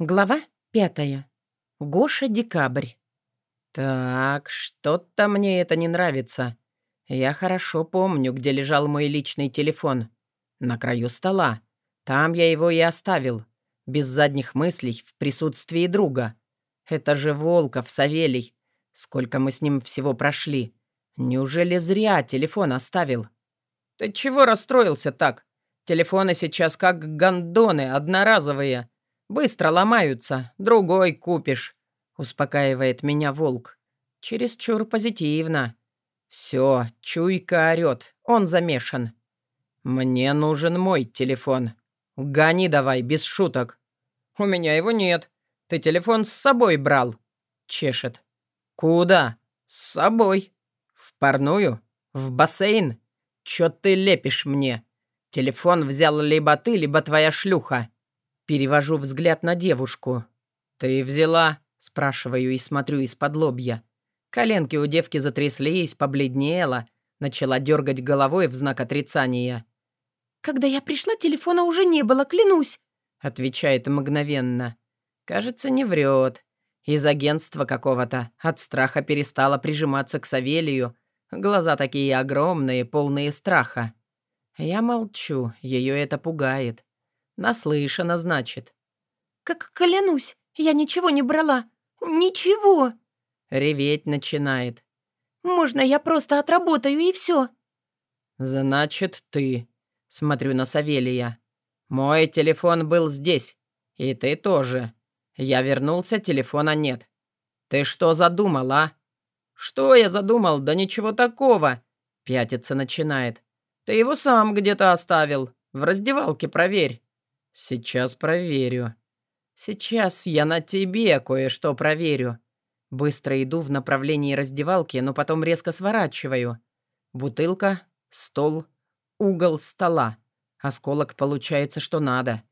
Глава пятая. Гоша Декабрь. Так, что-то мне это не нравится. Я хорошо помню, где лежал мой личный телефон. На краю стола. Там я его и оставил. Без задних мыслей, в присутствии друга. Это же Волков, Савелий. Сколько мы с ним всего прошли. Неужели зря телефон оставил? Ты чего расстроился так? Телефоны сейчас как гондоны, одноразовые. Быстро ломаются, другой купишь», — успокаивает меня волк. Чересчур позитивно. «Все, чуйка орёт, он замешан». «Мне нужен мой телефон. Гони давай, без шуток». «У меня его нет. Ты телефон с собой брал?» Чешет. «Куда?» «С собой». «В парную? В бассейн? Чё ты лепишь мне? Телефон взял либо ты, либо твоя шлюха». Перевожу взгляд на девушку. «Ты взяла?» — спрашиваю и смотрю из-под лобья. Коленки у девки затряслись, побледнела, начала дергать головой в знак отрицания. «Когда я пришла, телефона уже не было, клянусь», — отвечает мгновенно. Кажется, не врет. Из агентства какого-то. От страха перестала прижиматься к Савелию. Глаза такие огромные, полные страха. Я молчу, ее это пугает. Наслышана, значит. «Как клянусь, я ничего не брала. Ничего!» Реветь начинает. «Можно я просто отработаю и все?» «Значит, ты...» Смотрю на Савелия. «Мой телефон был здесь. И ты тоже. Я вернулся, телефона нет. Ты что задумал, а?» «Что я задумал? Да ничего такого!» Пятиться начинает. «Ты его сам где-то оставил. В раздевалке проверь». «Сейчас проверю. Сейчас я на тебе кое-что проверю». Быстро иду в направлении раздевалки, но потом резко сворачиваю. Бутылка, стол, угол стола. Осколок получается, что надо.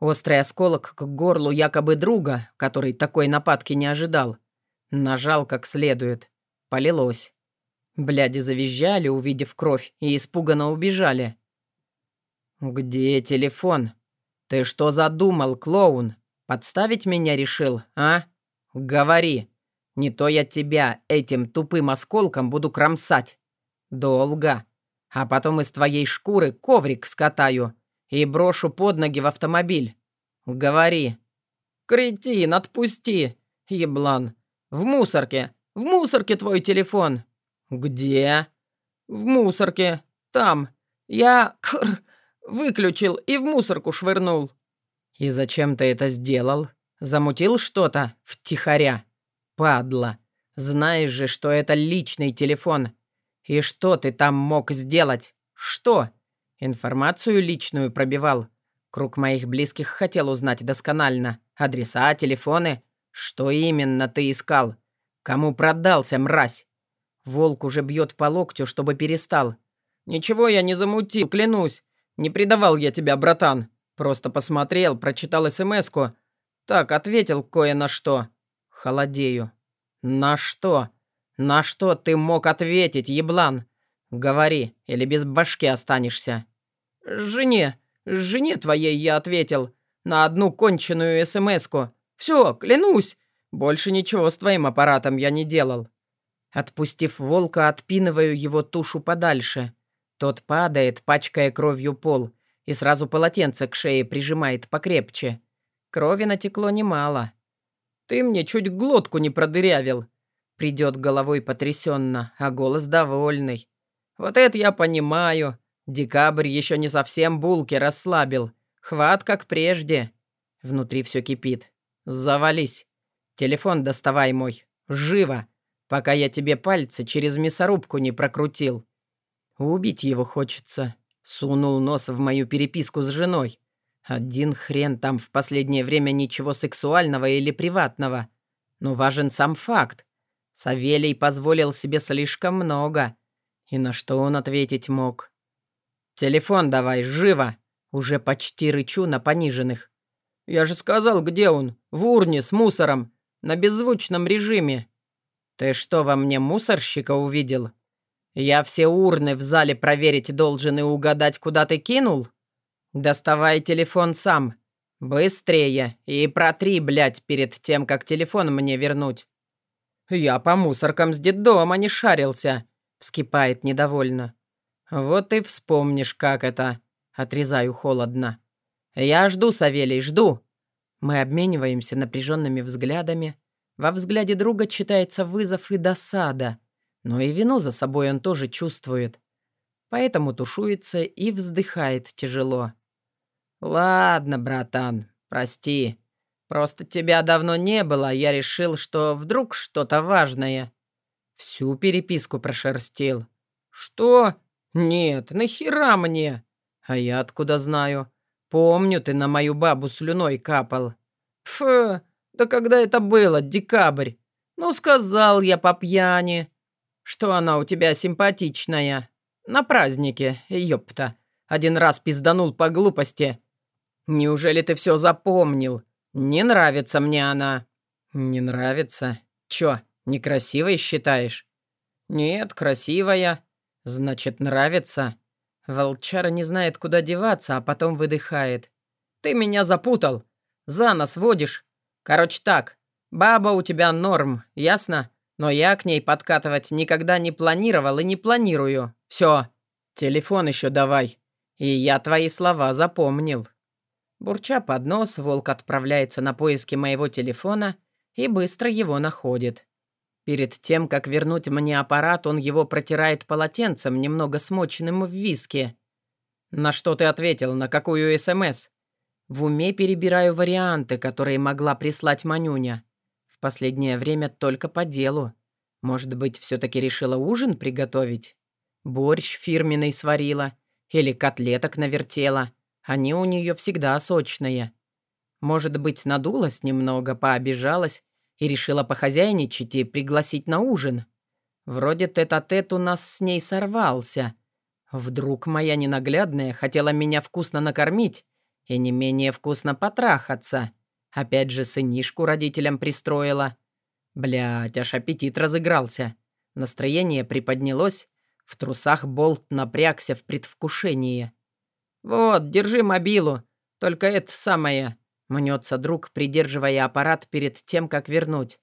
Острый осколок к горлу якобы друга, который такой нападки не ожидал. Нажал как следует. Полилось. Бляди завизжали, увидев кровь, и испуганно убежали. «Где телефон?» «Ты что задумал, клоун? Подставить меня решил, а? Говори. Не то я тебя этим тупым осколком буду кромсать. Долго. А потом из твоей шкуры коврик скатаю и брошу под ноги в автомобиль. Говори». «Кретин, отпусти, еблан. В мусорке, в мусорке твой телефон». «Где?» «В мусорке. Там. Я... Кр... Выключил и в мусорку швырнул». «И зачем ты это сделал? Замутил что-то втихаря? Падла. Знаешь же, что это личный телефон. И что ты там мог сделать? Что? Информацию личную пробивал. Круг моих близких хотел узнать досконально. Адреса, телефоны. Что именно ты искал? Кому продался, мразь? Волк уже бьет по локтю, чтобы перестал. «Ничего я не замутил, клянусь. Не предавал я тебя, братан. Просто посмотрел, прочитал СМС-ку. Так, ответил кое на что. Холодею. На что? На что ты мог ответить, еблан? Говори, или без башки останешься. Жене, жене твоей я ответил. На одну конченую СМС-ку. Все, клянусь. Больше ничего с твоим аппаратом я не делал. Отпустив волка, отпинываю его тушу подальше. Тот падает, пачкая кровью пол, и сразу полотенце к шее прижимает покрепче. Крови натекло немало. «Ты мне чуть глотку не продырявил!» Придет головой потрясенно, а голос довольный. «Вот это я понимаю. Декабрь еще не совсем булки расслабил. Хват, как прежде». Внутри все кипит. «Завались. Телефон доставай мой. Живо, пока я тебе пальцы через мясорубку не прокрутил». Убить его хочется. Сунул нос в мою переписку с женой. Один хрен там в последнее время ничего сексуального или приватного. Но важен сам факт. Савелий позволил себе слишком много. И на что он ответить мог? «Телефон давай, живо!» Уже почти рычу на пониженных. «Я же сказал, где он? В урне с мусором. На беззвучном режиме». «Ты что, во мне мусорщика увидел?» «Я все урны в зале проверить должен и угадать, куда ты кинул?» «Доставай телефон сам. «Быстрее и протри, блядь, перед тем, как телефон мне вернуть». «Я по мусоркам с детдома не шарился», — вскипает недовольно. «Вот и вспомнишь, как это», — отрезаю холодно. «Я жду, Савелий, жду». Мы обмениваемся напряженными взглядами. Во взгляде друга читается вызов и досада, но и вину за собой он тоже чувствует. Поэтому тушуется и вздыхает тяжело. «Ладно, братан, прости. Просто тебя давно не было, я решил, что вдруг что-то важное». Всю переписку прошерстил. «Что? Нет, нахера мне?» «А я откуда знаю? Помню, ты на мою бабу слюной капал». «Фу, да когда это было, декабрь? Ну, сказал я по пьяни, что она у тебя симпатичная. На празднике, ёпта. Один раз пизданул по глупости, «Неужели ты все запомнил? Не нравится мне она». «Не нравится? Чё, некрасивой считаешь?» «Нет, красивая. Значит, нравится». Волчара не знает, куда деваться, а потом выдыхает. «Ты меня запутал. За нос водишь. Короче так, баба у тебя норм, ясно? Но я к ней подкатывать никогда не планировал и не планирую. Все. Телефон еще давай. И я твои слова запомнил». Бурча под нос, волк отправляется на поиски моего телефона и быстро его находит. Перед тем, как вернуть мне аппарат, он его протирает полотенцем, немного смоченным в виске. «На что ты ответил? На какую СМС?» В уме перебираю варианты, которые могла прислать Манюня. Последнее время только по делу. Может быть, все-таки решила ужин приготовить? Борщ фирменный сварила? Или котлеток навертела? Они у нее всегда сочные. Может быть, надулась немного, пообижалась и решила похозяйничать и пригласить на ужин. Вроде тет-а-тет -тет у нас с ней сорвался. Вдруг моя ненаглядная хотела меня вкусно накормить и не менее вкусно потрахаться. Опять же сынишку родителям пристроила. Блядь, аж аппетит разыгрался. Настроение приподнялось, в трусах болт напрягся в предвкушении. «Вот, держи мобилу. Только это самое...» Мнется друг, придерживая аппарат перед тем, как вернуть.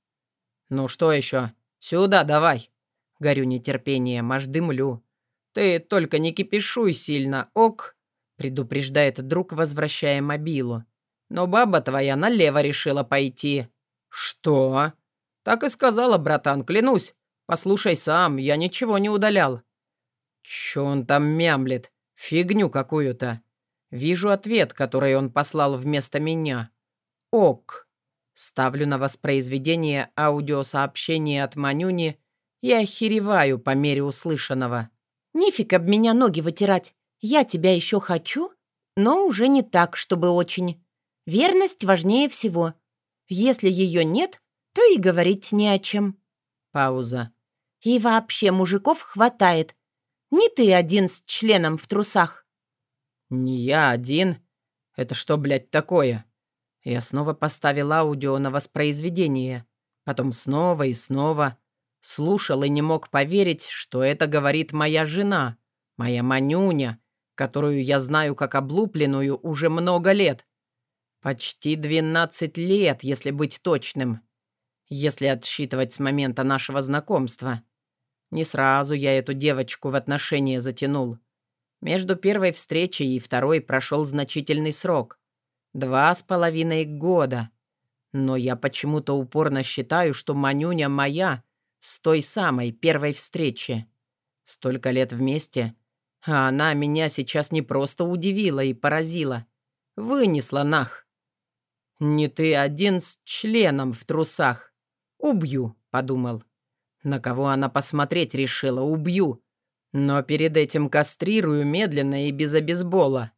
«Ну что еще? Сюда давай!» Горю нетерпением, аж дымлю. «Ты только не кипишуй сильно, ок!» Предупреждает друг, возвращая мобилу. «Но баба твоя налево решила пойти». «Что?» «Так и сказала, братан, клянусь. Послушай сам, я ничего не удалял». «Чё он там мямлет? Фигню какую-то. Вижу ответ, который он послал вместо меня. Ок. Ставлю на воспроизведение аудиосообщение от Манюни и охереваю по мере услышанного. «Нифиг об меня ноги вытирать. Я тебя еще хочу, но уже не так, чтобы очень. Верность важнее всего. Если ее нет, то и говорить не о чем». Пауза. «И вообще мужиков хватает, не ты один с членом в трусах». «Не я один? Это что, блядь, такое?» Я снова поставил аудио на воспроизведение. Потом снова и снова. Слушал и не мог поверить, что это говорит моя жена, моя Манюня, которую я знаю как облупленную уже много лет. Почти 12 лет, если быть точным. Если отсчитывать с момента нашего знакомства. Не сразу я эту девочку в отношения затянул. Между первой встречей и второй прошел значительный срок. Два с половиной года. Но я почему-то упорно считаю, что Манюня моя с той самой первой встречи. Столько лет вместе, а она меня сейчас не просто удивила и поразила. Вынесла нах. «Не ты один с членом в трусах. Убью», — подумал. На кого она посмотреть решила, убью. Но перед этим кастрирую медленно и без обезбола.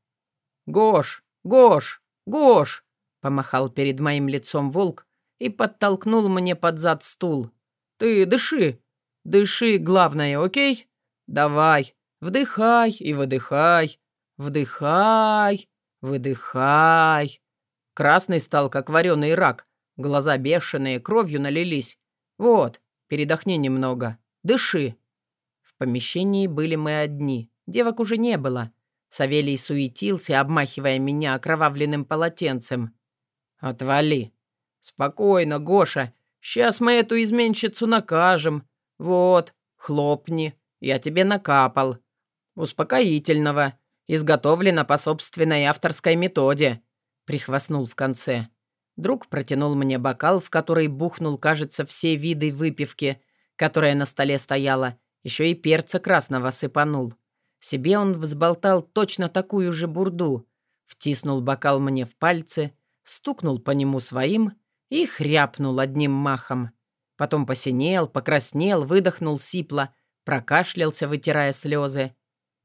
«Гош! Гош! Гош!» — помахал перед моим лицом волк и подтолкнул мне под зад стул. «Ты дыши! Дыши, главное, окей? Давай, вдыхай и выдыхай, вдыхай, выдыхай». Красный стал, как вареный рак, глаза бешеные, кровью налились. «Вот, Передохни немного. Дыши». В помещении были мы одни. Девок уже не было. Савелий суетился, обмахивая меня окровавленным полотенцем. «Отвали!» «Спокойно, Гоша. Сейчас мы эту изменщицу накажем. Вот, хлопни. Я тебе накапал. Успокоительного. Изготовлено по собственной авторской методе». Прихвастнул в конце. Друг протянул мне бокал, в который бухнул, кажется, все виды выпивки, которая на столе стояла. Еще и перца красного сыпанул. Себе он взболтал точно такую же бурду. Втиснул бокал мне в пальцы, стукнул по нему своим и хряпнул одним махом. Потом посинел, покраснел, выдохнул сипло, прокашлялся, вытирая слезы.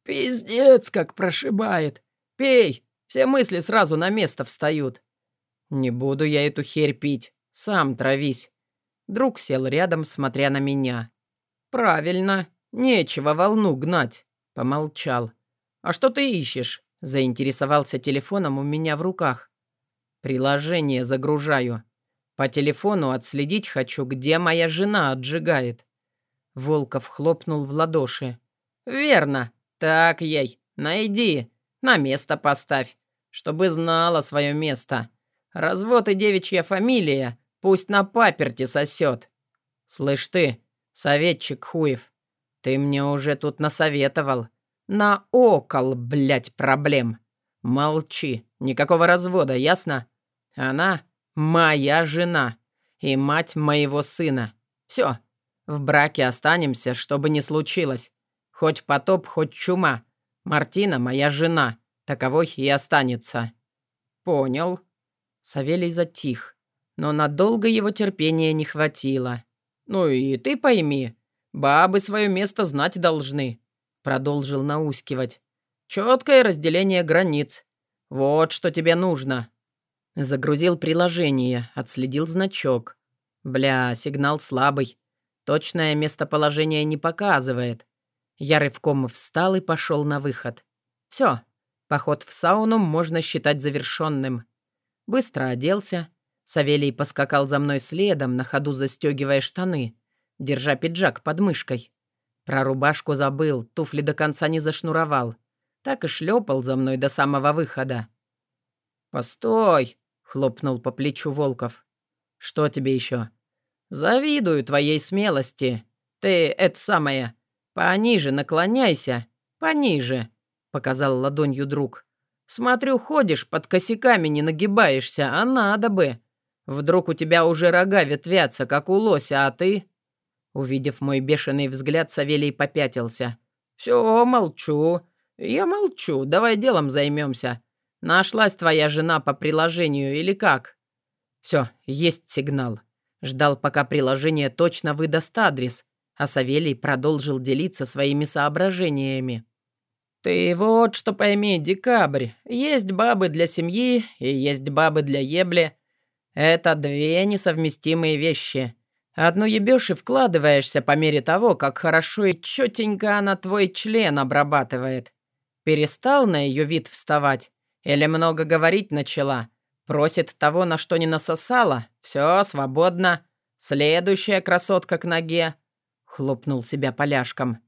«Пиздец, как прошибает! Пей! Все мысли сразу на место встают!» «Не буду я эту херь пить, сам травись!» Друг сел рядом, смотря на меня. «Правильно, нечего волну гнать», — помолчал. «А что ты ищешь?» — заинтересовался телефоном у меня в руках. «Приложение загружаю. По телефону отследить хочу, где моя жена отжигает». Волков хлопнул в ладоши. «Верно. Так ей. Найди. На место поставь. Чтобы знала свое место. Развод и девичья фамилия. Пусть на паперти сосет. Слышь ты, советчик хуев, ты мне уже тут насоветовал. На окол, блядь, проблем. Молчи. Никакого развода, ясно? Она моя жена и мать моего сына. Все, в браке останемся, чтобы не случилось. Хоть потоп, хоть чума. Мартина моя жена, таковой и останется. Понял. Савелий затих, но надолго его терпения не хватило. «Ну и ты пойми, бабы свое место знать должны», — продолжил наускивать. «Четкое разделение границ. Вот что тебе нужно. Загрузил приложение, отследил значок. Бля, сигнал слабый. Точное местоположение не показывает. Я рывком встал и пошел на выход. Все, поход в сауну можно считать завершенным. Быстро оделся. Савелий поскакал за мной следом, на ходу застегивая штаны, держа пиджак под мышкой. Про рубашку забыл, туфли до конца не зашнуровал. Так и шлепал за мной до самого выхода. «Постой!» хлопнул по плечу Волков. «Что тебе еще?» «Завидую твоей смелости. Ты, это самое, пониже наклоняйся, пониже», — показал ладонью друг. «Смотрю, ходишь, под косяками не нагибаешься, а надо бы. Вдруг у тебя уже рога ветвятся, как у лося, а ты...» Увидев мой бешеный взгляд, Савелий попятился. «Все, молчу. Я молчу. Давай делом займемся. Нашлась твоя жена по приложению или как? Все, есть сигнал. Ждал, пока приложение точно выдаст адрес, а Савелий продолжил делиться своими соображениями. «Ты вот что пойми, декабрь. Есть бабы для семьи и есть бабы для ебли. Это две несовместимые вещи. Одну ебешь и вкладываешься по мере того, как хорошо и четенько она твой член обрабатывает. Перестал на ее вид вставать, или много говорить начала. Просит того, на что не насосала. Все, свободно. Следующая красотка к ноге. Хлопнул себя поляшком.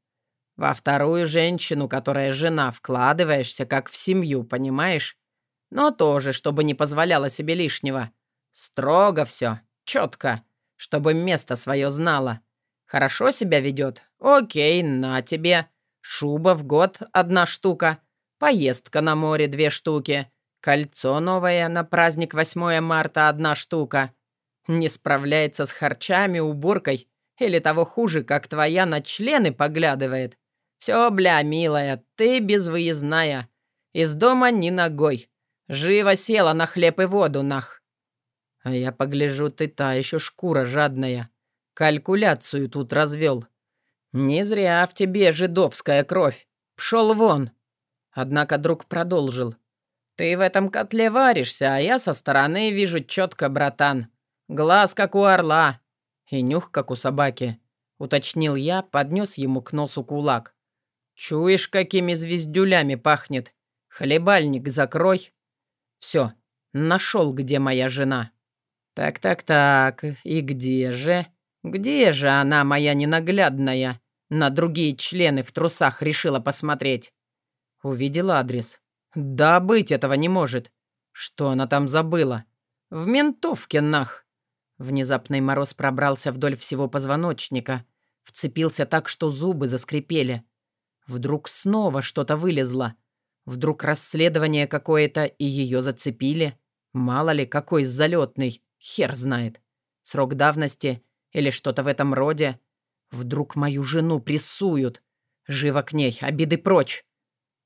Во вторую женщину, которая жена, вкладываешься, как в семью, понимаешь? Но тоже, чтобы не позволяла себе лишнего. Строго все, четко, чтобы место свое знала. Хорошо себя ведет? Окей, на тебе. Шуба в год одна штука. Поездка на море две штуки. Кольцо новое на праздник 8 марта одна штука. Не справляется с харчами, уборкой. Или того хуже, как твоя на члены поглядывает. Все, бля, милая, ты безвыездная. Из дома ни ногой. Живо села на хлеб и воду, нах. А я погляжу, ты та еще шкура жадная. Калькуляцию тут развел. Не зря в тебе жидовская кровь. Пшел вон. Однако друг продолжил. «Ты в этом котле варишься, а я со стороны вижу четко, братан. Глаз, как у орла, и нюх, как у собаки», — уточнил я, поднес ему к носу кулак. «Чуешь, какими звездюлями пахнет? Хлебальник закрой». «Все, нашел, где моя жена». «Так-так-так, и где же? Где же она, моя ненаглядная? На другие члены в трусах решила посмотреть». Увидел адрес. Да быть этого не может. Что она там забыла? В ментовке нах. Внезапный мороз пробрался вдоль всего позвоночника. Вцепился так, что зубы заскрипели. Вдруг снова что-то вылезло. Вдруг расследование какое-то, и ее зацепили. Мало ли, какой залетный. Хер знает. Срок давности или что-то в этом роде. Вдруг мою жену прессуют. Живо к ней, обиды прочь.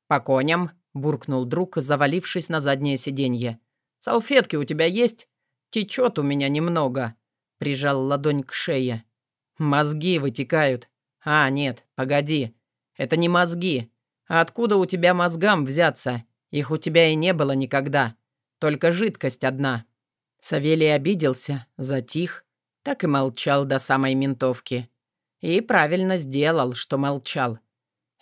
«По коням», — буркнул друг, завалившись на заднее сиденье. «Салфетки у тебя есть? Течет у меня немного», — прижал ладонь к шее. «Мозги вытекают. А, нет, погоди. Это не мозги. А откуда у тебя мозгам взяться? Их у тебя и не было никогда. Только жидкость одна». Савелий обиделся, затих, так и молчал до самой ментовки. И правильно сделал, что молчал.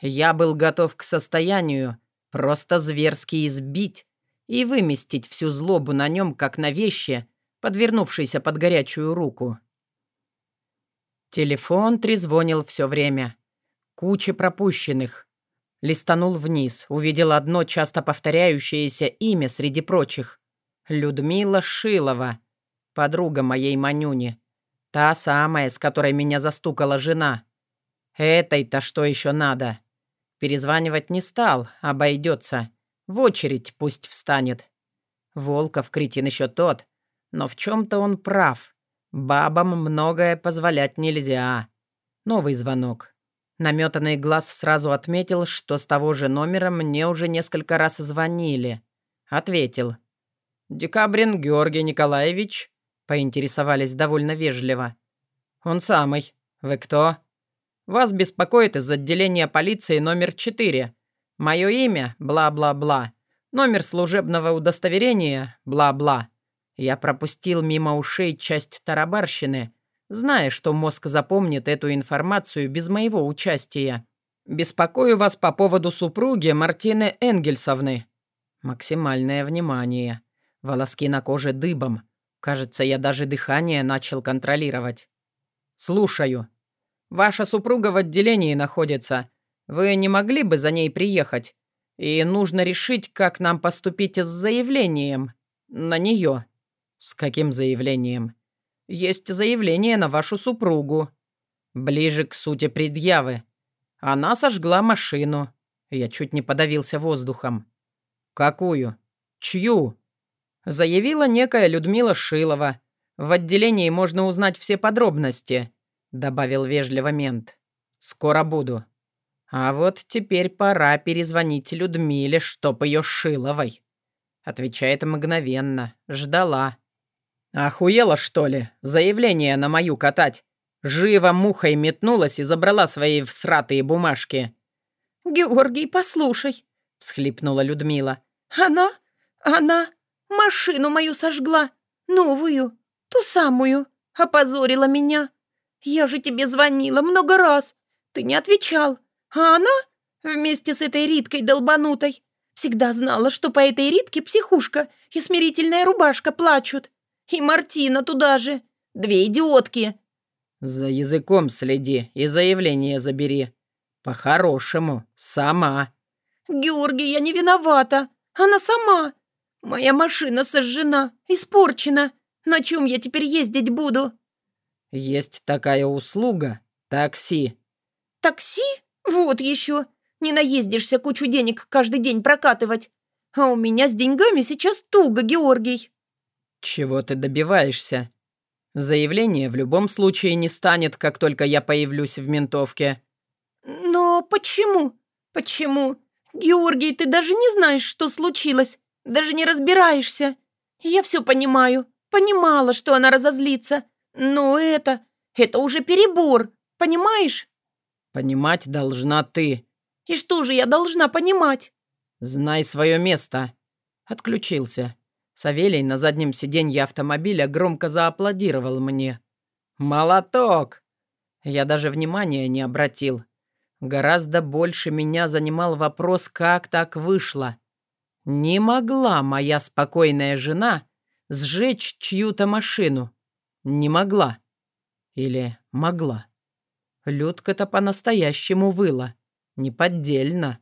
Я был готов к состоянию просто зверски избить и выместить всю злобу на нем, как на вещи, подвернувшейся под горячую руку. Телефон трезвонил все время. Куча пропущенных. Листанул вниз, увидел одно часто повторяющееся имя среди прочих. Людмила Шилова, подруга моей Манюни. Та самая, с которой меня застукала жена. Этой-то что еще надо? Перезванивать не стал, обойдется. В очередь пусть встанет. Волков кретин еще тот, но в чем-то он прав. Бабам многое позволять нельзя. Новый звонок. Наметанный глаз сразу отметил, что с того же номера мне уже несколько раз звонили. Ответил. «Декабрин Георгий Николаевич?» Поинтересовались довольно вежливо. «Он самый. Вы кто?» Вас беспокоит из отделения полиции номер 4. Мое имя – бла-бла-бла. Номер служебного удостоверения – бла-бла. Я пропустил мимо ушей часть тарабарщины, зная, что мозг запомнит эту информацию без моего участия. Беспокою вас по поводу супруги Мартины Энгельсовны. Максимальное внимание. Волоски на коже дыбом. Кажется, я даже дыхание начал контролировать. Слушаю. Ваша супруга в отделении находится. Вы не могли бы за ней приехать? И нужно решить, как нам поступить с заявлением. На нее. С каким заявлением? Есть заявление на вашу супругу. Ближе к сути предъявы. Она сожгла машину. Я чуть не подавился воздухом. Какую? Чью? Заявила некая Людмила Шилова. В отделении можно узнать все подробности. — добавил вежливо мент. «Скоро буду. А вот теперь пора перезвонить Людмиле, чтоб ее Шиловой». Отвечает мгновенно. Ждала. «Охуела, что ли? Заявление на мою катать?» Живо мухой метнулась и забрала свои всратые бумажки. «Георгий, послушай», — всхлипнула Людмила. «Она, она машину мою сожгла, новую, ту самую, опозорила меня. «Я же тебе звонила много раз. Ты не отвечал. А она вместе с этой Риткой долбанутой всегда знала, что по этой Ритке психушка и смирительная рубашка плачут. И Мартина туда же. Две идиотки». «За языком следи и заявление забери. По-хорошему, сама». «Георгий, я не виновата. Она сама. Моя машина сожжена, испорчена. На чем я теперь ездить буду?» «Есть такая услуга — такси». «Такси? Вот еще. Не наездишься кучу денег каждый день прокатывать. А у меня с деньгами сейчас туго, Георгий». «Чего ты добиваешься? Заявление в любом случае не станет, как только я появлюсь в ментовке». «Но почему? Почему? Георгий, ты даже не знаешь, что случилось. Даже не разбираешься. Я все понимаю. Понимала, что она разозлится. «Ну это... это уже перебор, понимаешь?» «Понимать должна ты». «И что же я должна понимать?» «Знай свое место». Отключился. Савелий на заднем сиденье автомобиля громко зааплодировал мне. «Молоток!» Я даже внимания не обратил. Гораздо больше меня занимал вопрос, как так вышло. Не могла моя спокойная жена сжечь чью-то машину. Не могла. Или могла. Людка-то по-настоящему выла. Неподдельно.